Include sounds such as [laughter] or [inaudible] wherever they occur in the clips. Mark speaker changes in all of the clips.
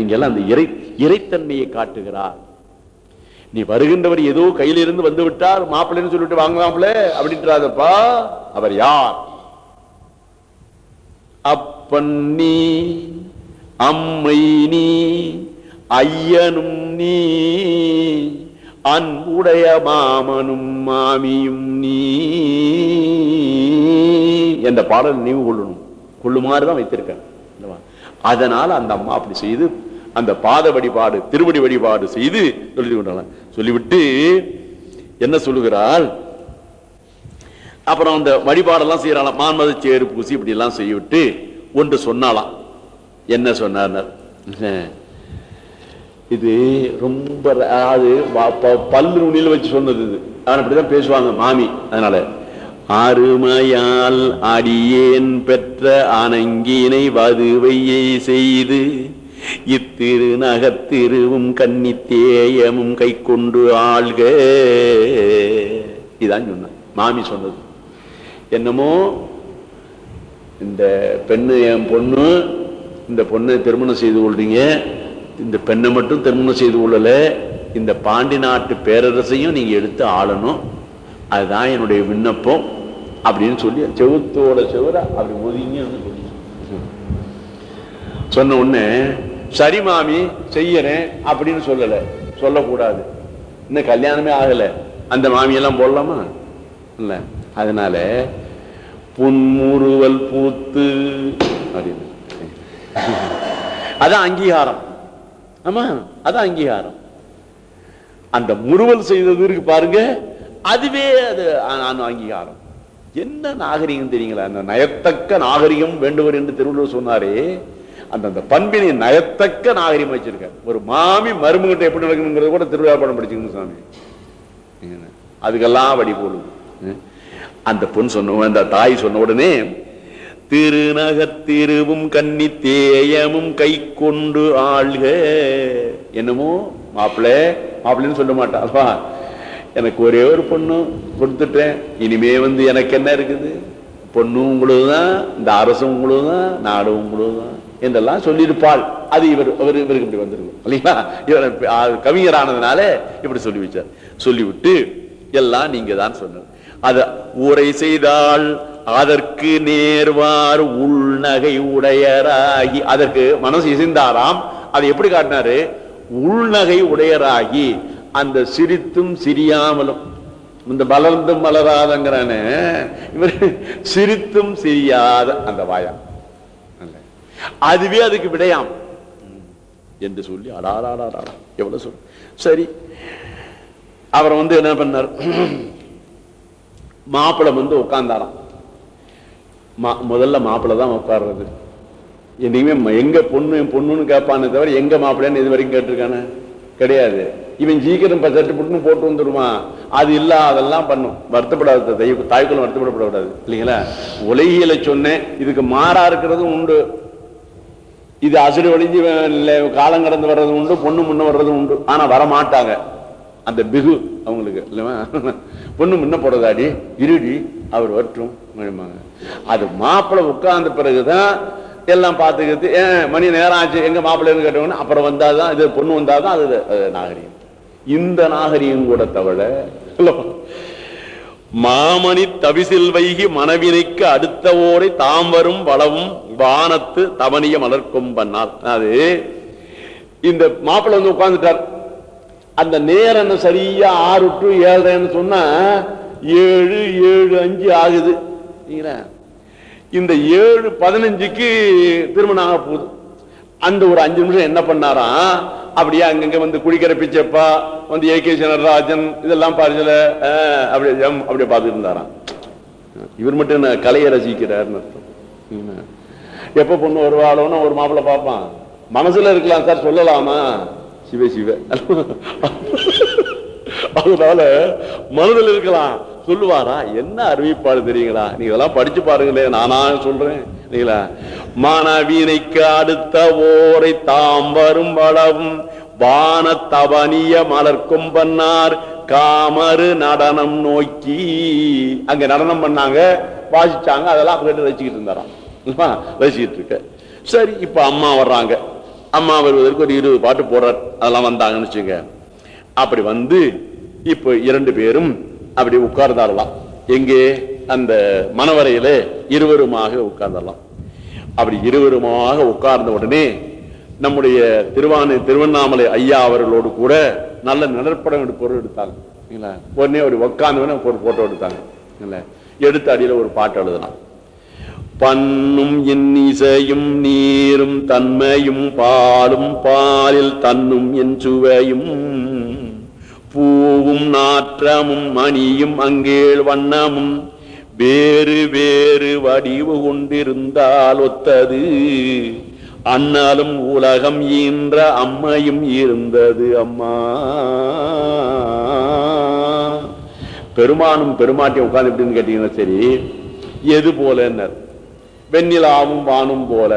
Speaker 1: இங்கெல்லாம் அந்த இறை இறைத்தன்மையை காட்டுகிறார். நீ வருகின்றவர் ஏதோ கையிலிருந்து வந்து விட்டார் மாப்பிள்ளைன்னு சொல்லிட்டு வாங்கலாம்ல அப்படின்றாதப்பா. அவர் யார்? அப்பன் நீ அம்மை நீ ஐயனும் நீ அன்புடைய மாமனும் மாமியும் நீ. என்ற பாடல் நினைவு கொள்ளணும். கொள்ளுமாறுதான் வைத்திருக்கேன். அதனால் அந்த அம்மா அப்படி செய்து அந்த பாத வழிபாடு திருவடி வழிபாடு செய்து சொல்லி கொண்டாங்க. சொல்லிவிட்டு என்ன சொல்லுகிறாள்? அப்புறம் அந்த வழிபாடெல்லாம் செய்யறாளாம் மான்மத சேரு பூசி இப்படி எல்லாம் செய்யவிட்டு ஒன்று சொன்னாலாம் என்ன சொன்னார் இது ரொம்ப அதாவது ப- பல்லு நுனியில வச்சு சொன்னது இது. அப்படிதான் பேசுவாங்க மாமி. அதனால அருமையால் அடியேன் பெற்ற அணங்கினை வதுவையை செய்து இத்திரு நகத்திருவும் கன்னித்தேயமும் கை கொண்டு ஆள்க. இதான் சொன்னான் மாமி சொன்னது. என்னமோ இந்த பெண்ணு என் பொண்ணு இந்த பொண்ணை திருமணம் செய்து கொள்றீங்க. இந்த பெண்ணை மட்டும் திருமணம் செய்து கொள்ளல. இந்த பாண்டி நாட்டு பேரரசையும் நீங்க எடுத்து ஆளணும். அதுதான் என்னுடைய விண்ணப்பம். அப்படின்னு சொல்லி செவுத்தோட செவுர அப்படி ஒதுங்கி சொல்லி சொன்ன உடனே சரி மாமி செய்யறேன் அப்படின்னு சொல்லல. சொல்லக்கூடாது. இன்னும் கல்யாணமே ஆகல. அந்த மாமியெல்லாம் போடலாமா? இல்ல. அதனால புன்முறுவல் பூத்து அப்படின்னு. அதான் அங்கீகாரம். ஆமா அதான் அங்கீகாரம். அந்த முறுவல் செய்தது இருக்கு பாருங்க. அதுவே அது அங்கீகாரம். என்ன நாகரிகம் தெரியுங்களா? அந்த நயத்தக்க நாகரிகம் வேண்டுவர் என்று திருவள்ளுவர் சொன்னாரே அந்தந்த பண்பினை நயத்தக்க நாகரிகம் வச்சிருக்கார். ஒரு மாமி மருமகிட்ட எப்படி நடக்கணுங்கிறத கூட திருவிழா படம் படிச்சுக்கணும் சாமி. அதுக்கெல்லாம் வழி போடுது. ம். அந்த பொண்ணு சொன்ன அந்த தாய் சொன்ன உடனே திருநகத்திருவும் கன்னி தேயமும் கை கொண்டு ஆள்க. என்னமோ மாப்பிள்ளை மாப்பிள்ளைன்னு சொல்ல மாட்டாள்வா எனக்கு ஒரே ஒரு பொண்ணு கொடுத்துட்டேன். இனிமே வந்து எனக்கு என்ன இருக்குது? பொண்ணும் உங்களுக்கு தான் இந்த அரசும் உங்களுக்கு தான் நாடும் உங்களுக்கு தான் என்றெல்லாம் சொல்லியிருப்பாள். அது இவர் இவர் இவருக்கு இப்படி வந்திருக்கும் இல்லைங்களா? இவர் கவிஞரானதுனால இப்படி சொல்லி வச்சார். சொல்லிவிட்டு எல்லாம் நீங்க தான் சொன்னது. அது ஊரை செய்தால் அதற்கு நேர்வார் உள்நகை உடையராகி அதற்கு மனசு இசைந்தாராம். அதை எப்படி காட்டினாரு? உள்நகை உடையராகி அந்த சிரித்தும் சிரியாமலும் இந்த மலர்ந்தும் மலராதங்கிறானே. இவர் சிரித்தும் சிரியாத அந்த வாயா. அதுவே அதுக்கு விடையாம். என்று சொல்லி அடாடாடா எவ்வளவு சொல். சரி. அவர் வந்து என்ன பண்ணார்? மாப்பிளை வந்து உட்கார்ந்தாராம். மா- முதல்ல மாப்பிளை தான் உட்கார்றது. என்னைக்குமே எங்க பொண்ணு பொண்ணுன்னு கேட்பானே தவிர எங்க மாப்பிள்ளைன்னு இது வரைக்கும் கேட்டிருக்கானே? கிடையாது. இவன் சீக்கிரம் ப- புட்டுன்னு போட்டு வந்துருவான் அது இல்ல அதெல்லாம் பண்ணும். வருத்தப்படாது தெய்வ- தாய்க்குள்ள வருத்தப்படப்படக்கூடாது. இல்லைங்களா? உலகியல சொன்னேன். இதுக்கு மாறா இருக்கிறதும் உண்டு. இது அசுடு வழிஞ்சு காலம் கடந்து வர்றது உண்டு பொண்ணு முன்ன வர்றது உண்டு. ஆனா வர மாட்டாங்க அந்த பிகு அவங்களுக்கு இல்லவா [laughs] பொண்ணு முன்ன போறதாடி இருடி அவர் வரட்டும் அது மாப்பிள்ளை உட்கார்ந்த பிறகுதான் எல்லாம் பார்த்துக்கிறது. ஏன் மணி நேரம் ஆச்சு எங்க மாப்பிள்ளைன்னு கேட்டவங்க அப்புறம் வந்தாதான் இது பொண்ணு வந்தாதான் அது அது நாகரிகம். இந்த நாகரிகம் கூட தவிர மாமணி தவிசில் வைகி மனவினைக்கு அடுத்த ஓரை தாம் வரும் வளவும் வானத்து தவனிய மலர்க்கும் பண்ணால் அது இந்த மாப்பிள்ளை வந்து உட்கார்ந்துட்டார். அந்த நேரம் என்ன சரியா ஆறு டு ஏழரைன்னு சொன்னா ஏழு ஏழு அஞ்சு ஆகுது. இந்த ஏழு பதினஞ்சுக்கு திருமணம் ஆக போகுது. அந்த ஒரு அஞ்சு நிமிஷம் என்ன பண்ணாராம்? அப்படியே அங்கங்க வந்து குடிக்கிற பிச்சப்பா வந்து ஏ கே சனராஜன் இதெல்லாம் பாருல அப்படியே ஜம் அப்படியே பார்த்துட்டு இருந்தாராம் இவர் மட்டும் என்ன கலையை ரசிக்கிறார்னு அர்த்தம். எப்ப பொண்ணு வருவாளோன்னு ஒரு மாப்பிள்ள பார்ப்பான். மனசுல இருக்கலாம் சார் சொல்லலாமா? சிவ சிவ. அதனால மனதில் இருக்கலாம். சொல்லுவாரா? என்ன அறிவிப்பாடு தெரியுங்களா? நீங்க இதெல்லாம் படிச்சு பாருங்களேன் நானா சொல்றேன். இல்லைங்களா? மானவீனைக்கு அடுத்த ஓரை தாம் வரும் வளவும். வான தவனிய மலர்க்கும் பண்ணார் காமரு நடனம் நோக்கி. அங்க நடனம் பண்ணாங்க வாசிச்சாங்க அதெல்லாம் கேட்டு ரசிக்கிட்டு இருந்தாராம். ரசிக்கிட்டு இருக்க. சரி இப்ப அம்மா வர்றாங்க. அம்மா வருவதற்கு ஒரு இருபது பாட்டு போடுறார். அதெல்லாம் வந்தாங்கன்னு வச்சுங்க அப்படி வந்து இப்போ இரண்டு பேரும் அப்படி உட்கார்ந்தாரலாம் எங்கே? அந்த மணவரையில இருவருமாக உட்கார்ந்தரலாம் அப்படி இருவருமாக உட்கார்ந்த உடனே நம்முடைய திருவானு திருவண்ணாமலை ஐயா அவர்களோடு கூட நல்ல நிலப்படம் பொருள் எடுத்தாங்க. உடனே ஒரு உட்கார்ந்து ஒரு போட்டோ எடுத்தாங்க. இல்லை எடுத்த அடியில் ஒரு பாட்டு எழுதலாம் பண்ணும் என் இசையும் நீரும் தன்மையும் பாலும் பாலில் தன்னும் என் சுவையும் பூவும் நாற்றமும் மணியும் அங்கேள் வண்ணமும் வேறு வேறு வடிவு கொண்டிருந்தால் ஒத்தது. அன்னாலும் உலகம் ஈன்ற அம்மையும் இருந்தது அம்மா. பெருமானும் பெருமாட்டியும் உட்கார்ந்து எப்படின்னு கேட்டீங்கன்னா சரி எது போலன்னர் வெண்ணிலாவும் வானும் போல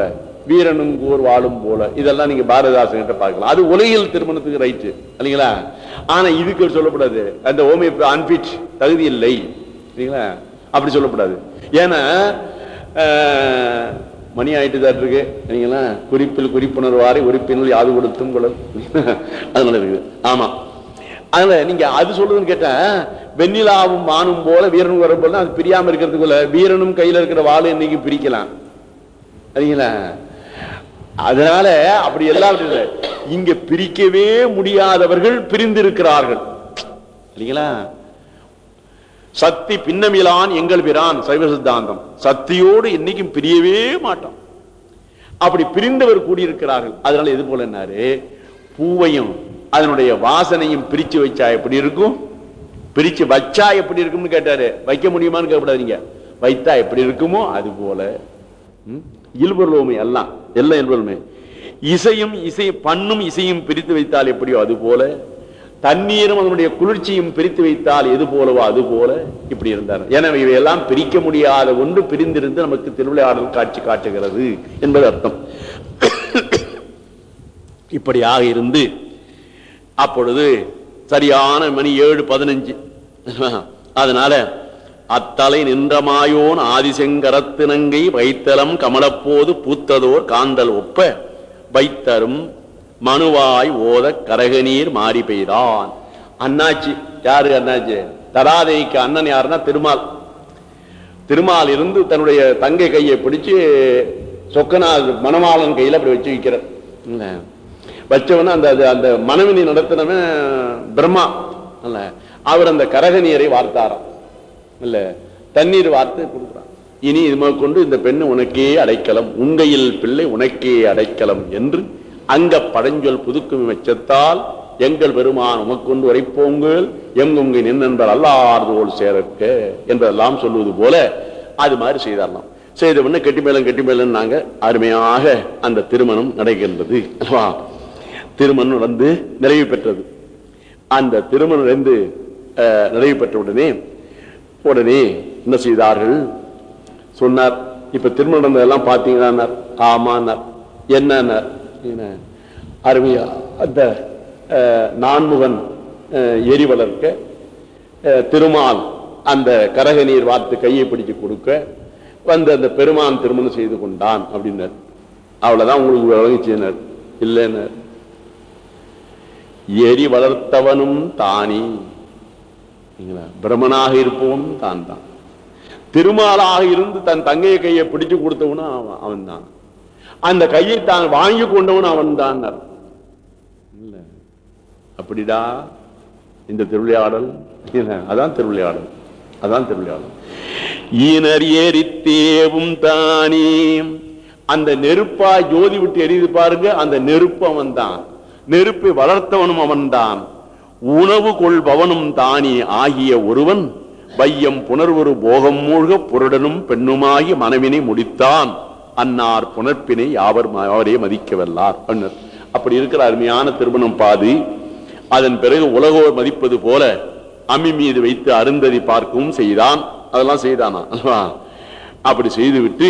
Speaker 1: வீரனும் கூர் வாழும் போல. இதெல்லாம் நீங்க பாரதிதாசன் கிட்ட பார்க்கலாம். அது உலகில் திருமணத்துக்கு ரைட்டு இல்லைங்களா? ஆனா இதுக்கு சொல்லப்படாது. அந்த ஓமி அன்பிட் தகுதி இல்லை. சரிங்களா? அப்படி சொல்லக்கூடாது. ஏன்னா மணி ஆயிட்டு தான் இருக்கு. சரிங்களா குறிப்பில் குறிப்புணர்வாரை உறுப்பினர் யாது கொடுத்தும் குழல் [laughs] அதனால இருக்குது ஆமா. அதனால நீங்க அது சொல்றதுன்னு கேட்டா வெண்ணிலாவும் மானும் போல வீரனும் வர போல அது பிரியாம இருக்கிறதுக்குள்ள வீரனும் கையில இருக்கிற வாளு இன்னைக்கு பிரிக்கலாம். சரிங்களா? அதனால அப்படி எல்லாம் இங்க பிரிக்கவே முடியாதவர்கள் பிரிந்திருக்கிறார்கள். இல்லைங்களா சக்தி பின்னமிலான் எங்கள் பிரான் சைவ சித்தாந்தம். சக்தியோடு என்னைக்கும் பிரியவே மாட்டோம். அப்படி பிரிந்தவர் கூடியிருக்கிறார்கள். அதனால எது போல என்னாரு? பூவையும் அதனுடைய வாசனையும் பிரிச்சு வச்சா எப்படி இருக்கும்? பிரிச்சு வச்சா எப்படி இருக்கும்னு கேட்டாரு. வைக்க முடியுமான்னு கேட்கப்படாதீங்க வைத்தா எப்படி இருக்குமோ அது போல. ம்? எல்லாம் எல்லாம் இயல்புறவுமை இசையும் இசை பண்ணும் இசையும் பிரித்து வைத்தால் எப்படியோ அது போல. தண்ணீரும் அதனுடைய குளிர்ச்சியும் பிரித்து வைத்தால் எது போலவோ அது போல இப்படி இருந்தார். எனவே இவையெல்லாம் பிரிக்க முடியாத ஒன்று பிரிந்திருந்து நமக்கு திருவிளையாடல் காட்சி காட்டுகிறது என்பது அர்த்தம். இப்படியாக இருந்து அப்பொழுது சரியான மணி ஏழு பதினஞ்சு. அதனால அத்தலை நின்றமாயோன் ஆதிசெங்கரத்தினங்கை வைத்தலம் கமலப்போது பூத்ததோர் காந்தல் ஒப்ப வைத்தரும் மனுவாய் ஓத கரகநீர் மாறி பெய்தான். அண்ணாச்சி யாரு அண்ணாச்சி? தராதேவிக்கு அண்ணன் யாருன்னா திருமால். திருமால் இருந்து தன்னுடைய தங்கை கையை பிடிச்சு சொக்கநாத் மணவாளன் கையில அப்படி வச்சு வைக்கிறார். வச்சவன அந்த அந்த மனவினை நடத்தினவன் பிரம்மா. இல்ல. அவர் அந்த கரக நீரை வார்த்தாராம். இல்ல. தண்ணீர் வார்த்து கொடுக்குறான். இனி இது கொண்டு இந்த பெண்ணு உனக்கே அடைக்கலம். உங்கையில் பிள்ளை உனக்கே அடைக்கலம் என்று அங்க படஞ்சொல் புதுக்கும் மெச்சத்தால் எங்கள் பெருமான் உமக்கொண்டு உரைப்போங்கள் எங்குங்கை நின்னன்பர் அல்லார்தோல் சேரக்க என்பதெல்லாம் சொல்லுவது போல அது மாதிரி செய்தாரலாம். செய்த உடனே கெட்டி மேலும் கெட்டி மேளம் நாங்க அருமையாக அந்த திருமணம் நடைகின்றது. அல்லவா? திருமணம் நடந்து நிறைவு பெற்றது. அந்த திருமணம் நடந்து நிறைவு பெற்ற உடனே உடனே என்ன செய்தார்கள்? சொன்னார் இப்ப திருமணம் நடந்ததெல்லாம் பார்த்தீங்கன்னா ஆமான்னார். என்னன்னார்? என்ன அருமையா அந்த நான்முகன் எரி வளர்க்க திருமால் அந்த கரக நீர் வார்த்து கையை பிடிச்சு கொடுக்க வந்து அந்த பெருமான் திருமணம் செய்து கொண்டான் அப்படின்னார். அவ்வளவுதான் உங்களுக்கு வழங்கிச்சினர் இல்லைன்னார். எரி வளர்த்தவனும் தானே. சரிங்களா? பிரமனாக இருப்பவனும் தான் தான் திருமாலாக இருந்து தன் தங்கையை கையை பிடிச்சு கொடுத்தவனும் அவன் அவன் தான் அந்த கையை தான் வாங்கி கொண்டவன் அவன் தான் அப்படிடா. இந்த திருவிளையாடல். அதான் திருவிளையாடல். அதான் திருவிளையாடல். ஈனர் ஏறித்தேவும் தானே. அந்த நெருப்பா ஜோதி விட்டு எரியுது பாருங்க அந்த நெருப்பு அவன் தான் நெருப்பை வளர்த்தவனும் அவன்தான். உணவு கொள்பவனும் தானே ஆகிய ஒருவன். வையம் புணர்வொரு போகம் மூழ்க புருடனும் பெண்ணுமாகி மனைவினை முடித்தான். அன்னார் புணர்ப்பினை யாவர் அவரே மதிக்கவல்லார் அப்படி இருக்கிற அருமையான திருமணம் பாதி அதன் பிறகு உலகோர் மதிப்பது போல அம்மி மீது வைத்து அருந்ததி பார்க்கவும் செய்தான். அதெல்லாம் செய்தானா? அப்படி செய்துவிட்டு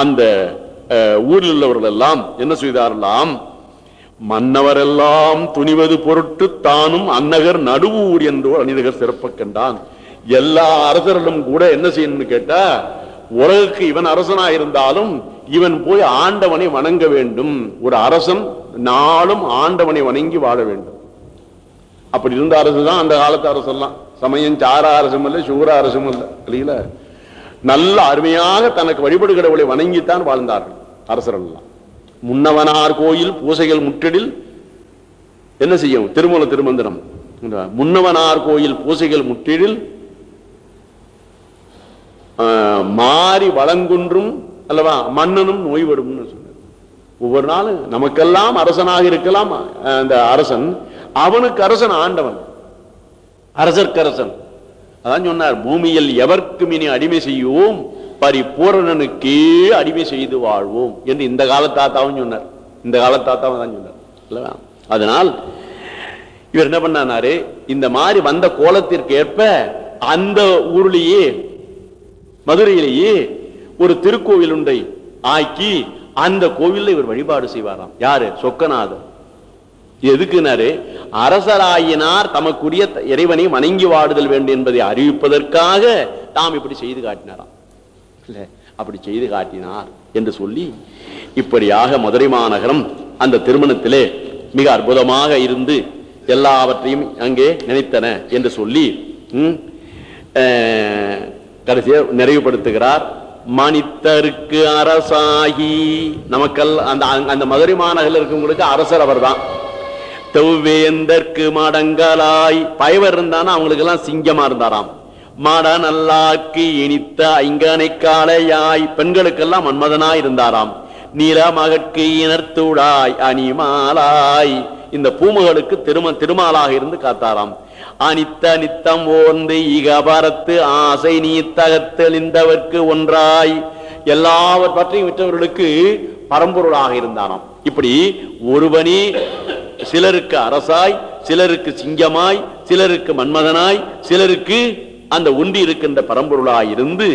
Speaker 1: அந்த ஊரில் உள்ளவர்கள் எல்லாம் என்ன செய்தாரெல்லாம் மன்னவரெல்லாம் துணிவது பொருட்டு தானும் அன்னகர் நடுவூர் என்றோ அணிநகர் சிறப்ப கண்டான். எல்லா அரசர்களும் கூட என்ன செய்யணும்னு கேட்டா உலகுக்கு இவன் அரசனா இருந்தாலும் இவன் போய் ஆண்டவனை வணங்க வேண்டும். ஒரு அரசன் நாளும் ஆண்டவனை வணங்கி வாழ வேண்டும். அப்படி இருந்த அரசு தான் அந்த காலத்து அரசெல்லாம். சமயம் சார அரசும் இல்லை சூர அரசும் இல்லை இல்லைங்களா நல்ல அருமையாக தனக்கு வழிபடுகிறவளை வணங்கித்தான் வாழ்ந்தார்கள் அரசர்கள் எல்லாம் முன்னவனார் கோயில் பூசைகள் முற்றிடில் என்ன செய்யும்? திருமூல திருமந்திரம். முன்னவனார் கோயில் பூசைகள் முற்றிடில் மாறி வளங்குன்றும் அல்லவா மன்னனும் நோய்வடும் சொன்னார். ஒவ்வொரு நாளும் நமக்கெல்லாம் அரசனாக இருக்கலாம் அந்த அரசன். அவனுக்கு அரசன் ஆண்டவன். அரசர்க்கரசன். அதான் சொன்னார் பூமியில் எவர்க்கும் இனி அடிமை செய்வோம் பரிபூரணனுக்கே அடிமை செய்து வாழ்வோம் என்று இந்த காலத்தாத்தாவும் சொன்னார். இந்த காலத்தாத்தாவும் தான் சொன்னார் அதனால் இவர் என்ன பண்ணாரு இந்த மாதிரி வந்த கோலத்திற்கு ஏற்ப அந்த ஊர்லேயே மதுரையிலேயே ஒரு திருக்கோவில் ஒன்றை ஆக்கி அந்த கோவில்ல இவர் வழிபாடு செய்வாராம். யாரு? சொக்கநாதர். எதுக்குனாரு? அரசராயினார் தமக்குரிய இறைவனை வணங்கி வாடுதல் வேண்டும் என்பதை அறிவிப்பதற்காக தாம் இப்படி செய்து காட்டினாராம். அப்படி செய்து காட்டினார் என்று சொல்லி இப்படியாக மதுரை மாநகரம் அந்த திருமணத்திலே மிக அற்புதமாக இருந்து எல்லாவற்றையும் அங்கே நினைத்தன என்று சொல்லி கடைசியா நிறைவுபடுத்துகிறார் மணித்தருக்கு அரசாகி. நமக்கல் அந்த அந்த மதுரை மாநகரில் இருக்கவங்களுக்கு அரசர் அவர்தான். தெவ்வேந்தற்கு மடங்கலாய் பயவர் இருந்தானா அவங்களுக்கு எல்லாம் சிங்கமா இருந்தாராம். மட நல்லாக்கு இனித்த ஐங்கனை காளையாய். பெண்களுக்கெல்லாம் மன்மதனாய் இருந்தாராம். நிலமகற்கு இனர்த்துடாய் அணிமாலாய். இந்த பூமகளுக்கு திரும திருமாலாக இருந்து காத்தாராம். அனித்த நித்தம் ஓர்ந்து இகபரத்து ஆசை நீ தகத்தெளிந்தவர்க்கு ஒன்றாய். எல்லாவர் பற்றியும் விற்றவர்களுக்கு பரம்பொருளாக இருந்தானாம். இப்படி ஒருவனே சிலருக்கு அரசாய் சிலருக்கு சிங்கமாய் சிலருக்கு மன்மதனாய் சிலருக்கு அந்த ஒன்றி இருக்கின்ற பரம்பொருளாய் இருந்து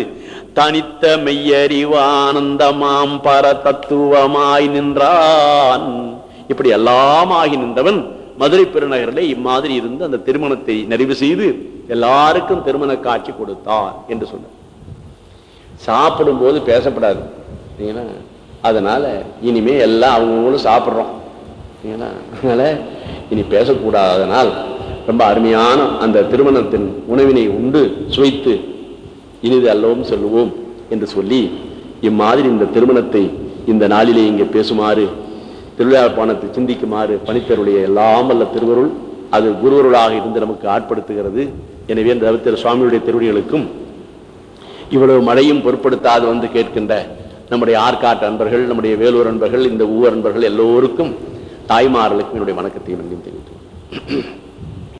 Speaker 1: தனித்த மெய்யறிவானந்தமாம் பர தத்துவமாய் நின்றான். இப்படி எல்லாமாகி நின்றவன் மதுரை பெருநகரில் இம்மாதிரி இருந்து அந்த திருமணத்தை நிறைவு செய்து எல்லாருக்கும் திருமண காட்சி கொடுத்தார் என்று சொன்னார். சாப்பிடும்போது பேசப்படாது. அதனால இனிமே எல்லாம் அவங்கவுங்களும் சாப்பிட்றோம். அதனால இனி பேசக்கூடாதனால் ரொம்ப அருமையான அந்த திருமணத்தின் உணவினை உண்டு சுவைத்து இனிது அல்லவும் சொல்லுவோம் என்று சொல்லி இம்மாதிரி இந்த திருமணத்தை இந்த நாளிலே இங்கே பேசுமாறு திருவிழாப்பானத்தை சிந்திக்குமாறு பணித்தருடைய எல்லாம் அல்ல திருவருள் அது குருவருளாக இருந்து நமக்கு ஆட்படுத்துகிறது. எனவே இந்த தவித்திர சுவாமியுடைய திருவடிகளுக்கும் இவ்வளவு மழையும் பொருட்படுத்தாது வந்து கேட்கின்ற நம்முடைய ஆற்காட்டு அன்பர்கள் நம்முடைய வேலூர் அன்பர்கள் இந்த ஊர் அன்பர்கள் எல்லோருக்கும் தாய்மார்களுக்கும் என்னுடைய வணக்கத்தையும் நன்றியும் தெரிவித்துள்ளேன்